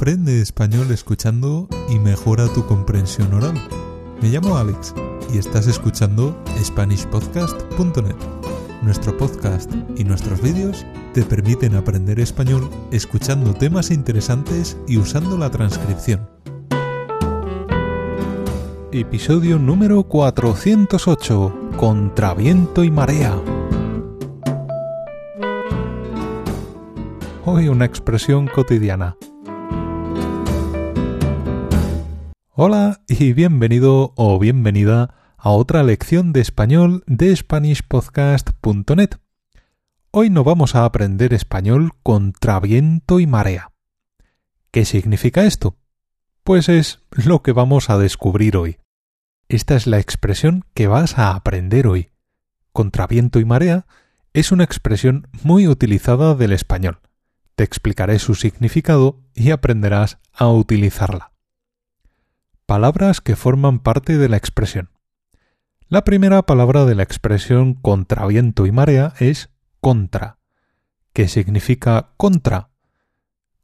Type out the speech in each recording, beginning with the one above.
Aprende español escuchando y mejora tu comprensión oral. Me llamo Alex y estás escuchando SpanishPodcast.net. Nuestro podcast y nuestros vídeos te permiten aprender español escuchando temas interesantes y usando la transcripción. Episodio número 408. Contra viento y marea. Hoy una expresión cotidiana. Hola y bienvenido o bienvenida a otra lección de español de SpanishPodcast.net. Hoy no vamos a aprender español contra viento y marea. ¿Qué significa esto? Pues es lo que vamos a descubrir hoy. Esta es la expresión que vas a aprender hoy. Contra viento y marea es una expresión muy utilizada del español. Te explicaré su significado y aprenderás a utilizarla palabras que forman parte de la expresión. La primera palabra de la expresión contra viento y marea es contra, que significa contra.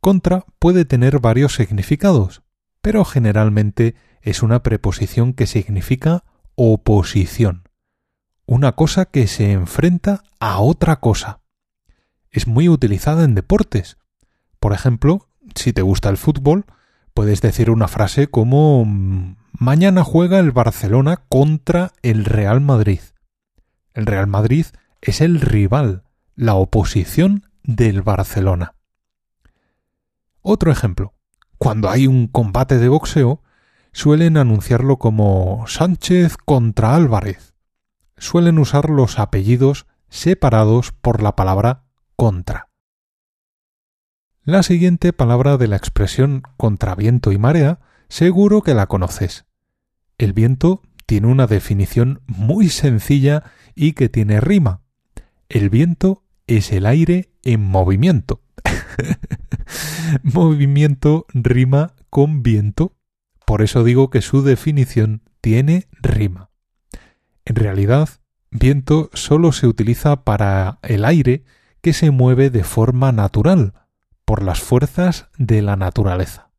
Contra puede tener varios significados, pero generalmente es una preposición que significa oposición, una cosa que se enfrenta a otra cosa. Es muy utilizada en deportes. Por ejemplo, si te gusta el fútbol, puedes decir una frase como Mañana juega el Barcelona contra el Real Madrid. El Real Madrid es el rival, la oposición del Barcelona. Otro ejemplo. Cuando hay un combate de boxeo, suelen anunciarlo como Sánchez contra Álvarez. Suelen usar los apellidos separados por la palabra contra. La siguiente palabra de la expresión contra viento y marea seguro que la conoces. El viento tiene una definición muy sencilla y que tiene rima. El viento es el aire en movimiento. movimiento rima con viento. Por eso digo que su definición tiene rima. En realidad, viento solo se utiliza para el aire que se mueve de forma natural, por las fuerzas de la naturaleza.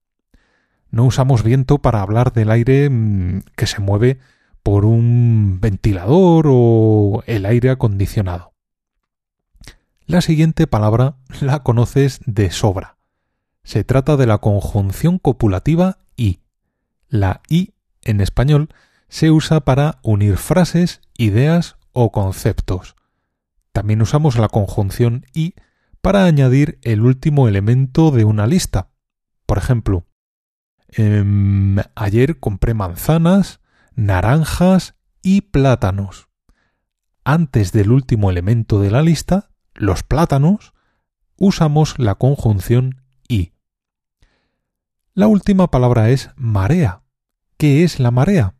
No usamos viento para hablar del aire mm, que se mueve por un ventilador o el aire acondicionado. La siguiente palabra la conoces de sobra. Se trata de la conjunción copulativa y. La i en español se usa para unir frases, ideas o conceptos. También usamos la conjunción y para añadir el último elemento de una lista. Por ejemplo, em, ayer compré manzanas, naranjas y plátanos. Antes del último elemento de la lista, los plátanos, usamos la conjunción y. La última palabra es marea. ¿Qué es la marea?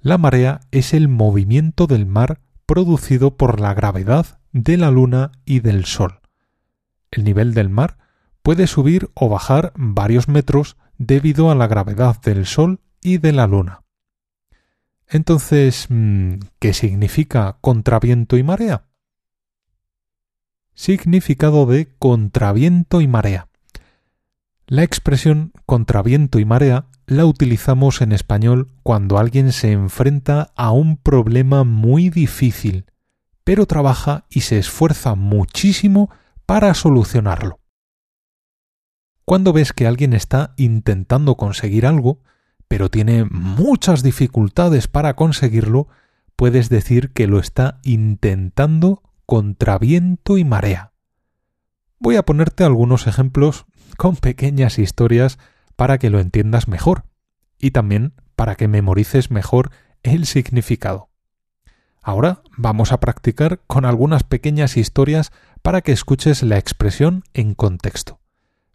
La marea es el movimiento del mar producido por la gravedad de la luna y del sol el nivel del mar puede subir o bajar varios metros debido a la gravedad del Sol y de la Luna. Entonces, mm, ¿qué significa contraviento y marea? Significado de contraviento y marea. La expresión contraviento y marea la utilizamos en español cuando alguien se enfrenta a un problema muy difícil, pero trabaja y se esfuerza muchísimo para solucionarlo. Cuando ves que alguien está intentando conseguir algo, pero tiene muchas dificultades para conseguirlo, puedes decir que lo está intentando contra viento y marea. Voy a ponerte algunos ejemplos con pequeñas historias para que lo entiendas mejor y también para que memorices mejor el significado. Ahora vamos a practicar con algunas pequeñas historias para que escuches la expresión en contexto.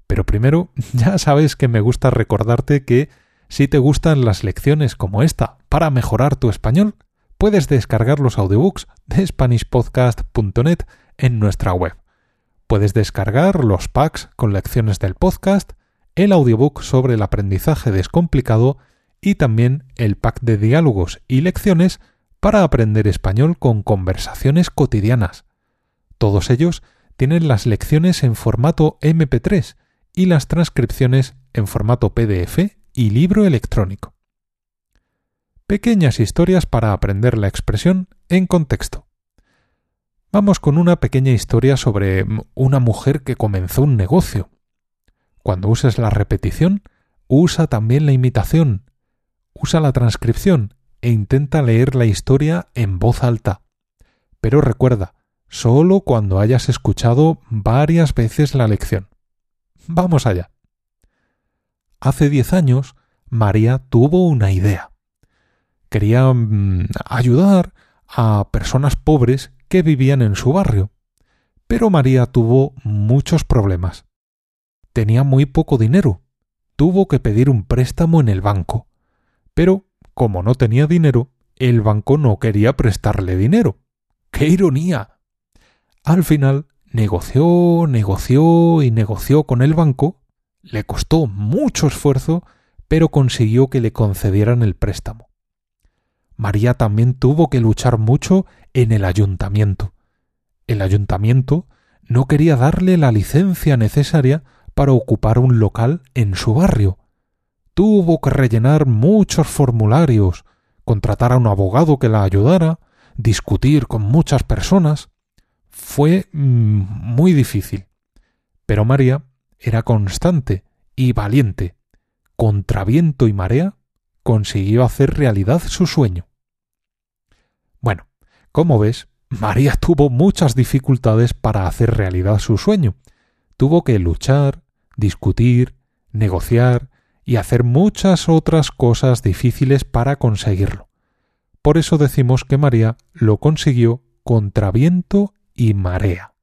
Pero primero, ya sabes que me gusta recordarte que si te gustan las lecciones como esta para mejorar tu español, puedes descargar los audiobooks de SpanishPodcast.net en nuestra web. Puedes descargar los packs con lecciones del podcast, el audiobook sobre el aprendizaje descomplicado y también el pack de diálogos y lecciones para aprender español con conversaciones cotidianas. Todos ellos tienen las lecciones en formato MP3 y las transcripciones en formato PDF y libro electrónico. Pequeñas historias para aprender la expresión en contexto. Vamos con una pequeña historia sobre una mujer que comenzó un negocio. Cuando uses la repetición, usa también la imitación, usa la transcripción e intenta leer la historia en voz alta. Pero recuerda, solo cuando hayas escuchado varias veces la lección. Vamos allá. Hace diez años, María tuvo una idea. Quería mm, ayudar a personas pobres que vivían en su barrio. Pero María tuvo muchos problemas. Tenía muy poco dinero. Tuvo que pedir un préstamo en el banco. Pero, como no tenía dinero, el banco no quería prestarle dinero. ¡Qué ironía! Al final negoció, negoció y negoció con el banco, le costó mucho esfuerzo, pero consiguió que le concedieran el préstamo. María también tuvo que luchar mucho en el ayuntamiento. El ayuntamiento no quería darle la licencia necesaria para ocupar un local en su barrio. Tuvo que rellenar muchos formularios, contratar a un abogado que la ayudara, discutir con muchas personas. Fue mm, muy difícil. Pero María era constante y valiente. Contra viento y marea, consiguió hacer realidad su sueño. Bueno, como ves, María tuvo muchas dificultades para hacer realidad su sueño. Tuvo que luchar, discutir, negociar y hacer muchas otras cosas difíciles para conseguirlo. Por eso decimos que María lo consiguió contra viento y marea.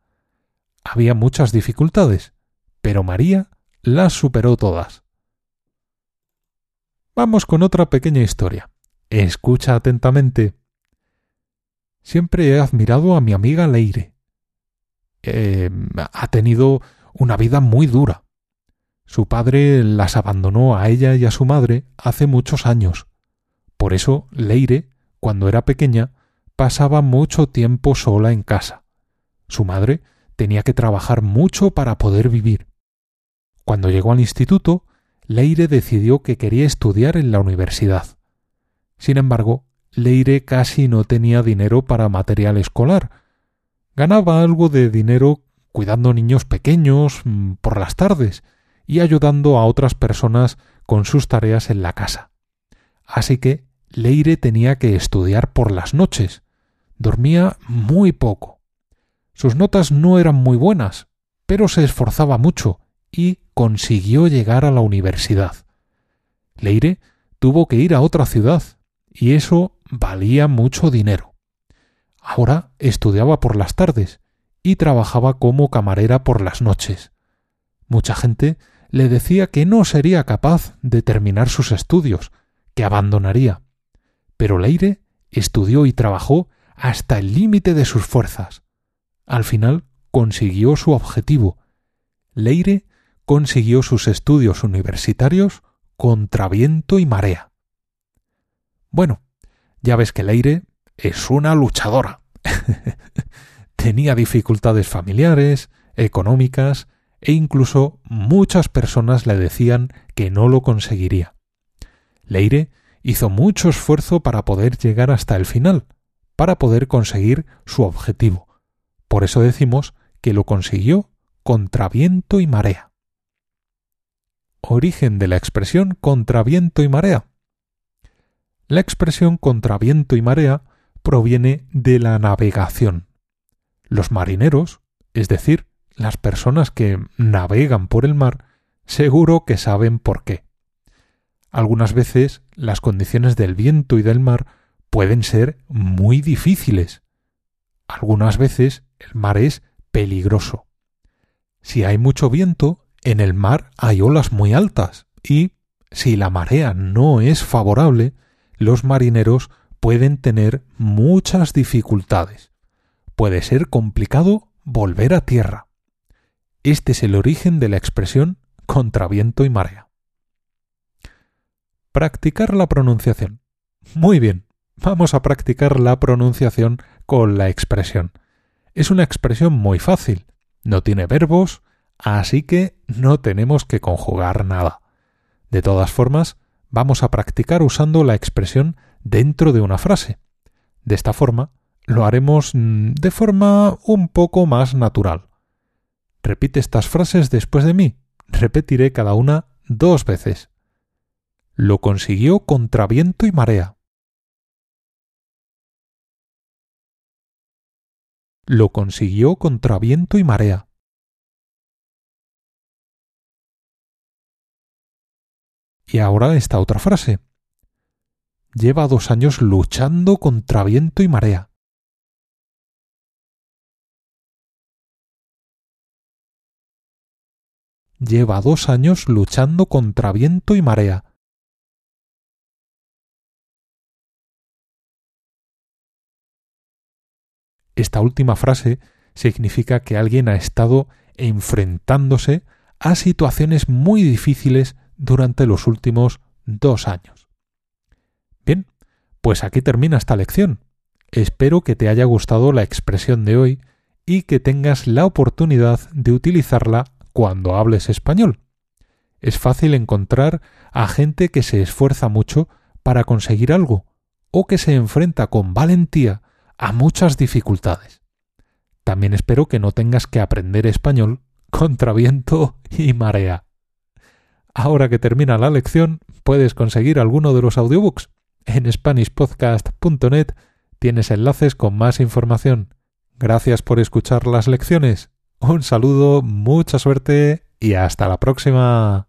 Había muchas dificultades, pero María las superó todas. Vamos con otra pequeña historia. Escucha atentamente Siempre he admirado a mi amiga Leire. Eh, ha tenido una vida muy dura. Su padre las abandonó a ella y a su madre hace muchos años. Por eso Leire, cuando era pequeña, pasaba mucho tiempo sola en casa. Su madre tenía que trabajar mucho para poder vivir. Cuando llegó al instituto, Leire decidió que quería estudiar en la universidad. Sin embargo, Leire casi no tenía dinero para material escolar. Ganaba algo de dinero cuidando niños pequeños mm, por las tardes y ayudando a otras personas con sus tareas en la casa. Así que Leire tenía que estudiar por las noches. Dormía muy poco. Sus notas no eran muy buenas, pero se esforzaba mucho y consiguió llegar a la universidad. Leire tuvo que ir a otra ciudad, y eso valía mucho dinero. Ahora estudiaba por las tardes y trabajaba como camarera por las noches. Mucha gente le decía que no sería capaz de terminar sus estudios, que abandonaría. Pero Leire estudió y trabajó hasta el límite de sus fuerzas. Al final consiguió su objetivo. Leire consiguió sus estudios universitarios contra viento y marea. Bueno, ya ves que Leire es una luchadora. Tenía dificultades familiares, económicas, e incluso muchas personas le decían que no lo conseguiría. Leire hizo mucho esfuerzo para poder llegar hasta el final, para poder conseguir su objetivo. Por eso decimos que lo consiguió contra viento y marea. Origen de la expresión contra viento y marea. La expresión contra viento y marea proviene de la navegación. Los marineros, es decir, las personas que navegan por el mar, seguro que saben por qué. Algunas veces las condiciones del viento y del mar pueden ser muy difíciles. Algunas veces el mar es peligroso. Si hay mucho viento, en el mar hay olas muy altas y, si la marea no es favorable, los marineros pueden tener muchas dificultades. Puede ser complicado volver a tierra. Este es el origen de la expresión contra viento y marea. Practicar la pronunciación. Muy bien, vamos a practicar la pronunciación con la expresión. Es una expresión muy fácil, no tiene verbos, así que no tenemos que conjugar nada. De todas formas, vamos a practicar usando la expresión dentro de una frase. De esta forma, lo haremos mm, de forma un poco más natural. Repite estas frases después de mí. Repetiré cada una dos veces. Lo consiguió contra viento y marea. Lo consiguió contra viento y marea. Y ahora esta otra frase. Lleva dos años luchando contra viento y marea. Lleva dos años luchando contra viento y marea. Esta última frase significa que alguien ha estado enfrentándose a situaciones muy difíciles durante los últimos dos años. Bien, pues aquí termina esta lección. Espero que te haya gustado la expresión de hoy y que tengas la oportunidad de utilizarla cuando hables español. Es fácil encontrar a gente que se esfuerza mucho para conseguir algo o que se enfrenta con valentía a muchas dificultades. También espero que no tengas que aprender español contra viento y marea. Ahora que termina la lección, puedes conseguir alguno de los audiobooks. En SpanishPodcast.net tienes enlaces con más información. Gracias por escuchar las lecciones. Un saludo, mucha suerte y hasta la próxima.